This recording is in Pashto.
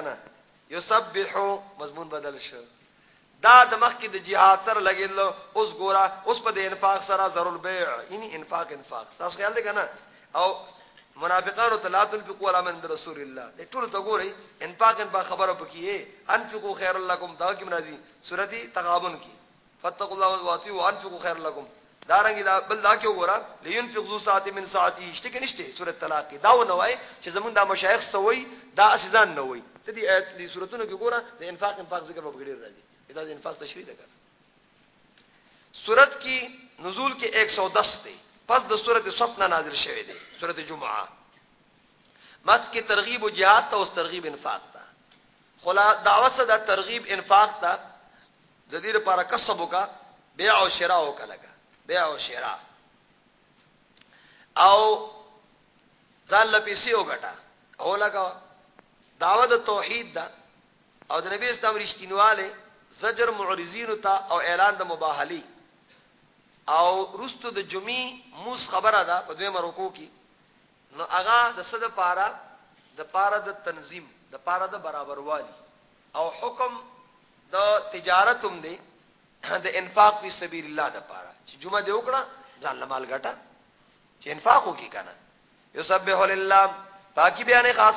کنه یسبح مضمون بدل شو دا د مخ کې د جهاد سره لګیدل اوس ګورا اوس په د انفاق سره ضرور بیع یعنی انفاق انفاق تاسو خیال دی کنه او منافقانو ته لا تنفقوا على من رسول الله دې ټول ته ګوري انفاق ان په خبره پکې انفقوا خير لكم دا کې مرضي سورتي تغابن کې فاتقوا الله واطيعوا وانفقوا خير لكم دارنګ دا بل دا کې وګوره لینفق ذو ساعت من ساعته شته کې نشته سوره طلاق کې دا و نه وای چې زمونږ د مشایخ سوي دا اسیزان نه وای ته دې آیت دې سوراتونو کې ګوره د انفاق انفاق ذکر په بغیر راځي دا د انفاق تشریح ده سورت کې نزول کې 110 دی پس د سورت صف نه نازل شوی دی سورت جمعه مس کې ترغیب او jihad ته او ترغیب انفاق ته خلا دعوت صدا ترغیب انفاق ته ددی لپاره کسب وکا بیع او شراء وکا لگا بیع او شراء او ځان لپیسی وګټا او لگا دعوه د توحید دا او د نبی اسلام رښتینواله زجر معرضین ته او اعلان د مباهلی او رستو د جمعی موس خبره ده په دوی مرکو کې نو هغه د څه د پاره؟ د پاره د تنظیم، د پاره د برابروالي او حکم د تجارت هم دی، د انفاق فی سبیل الله د پاره، چې جمعه دې وکړه ځان له مال ګټه، چې انفاق وکړي کنه، یسبح لله، پاکي بیانې خاص.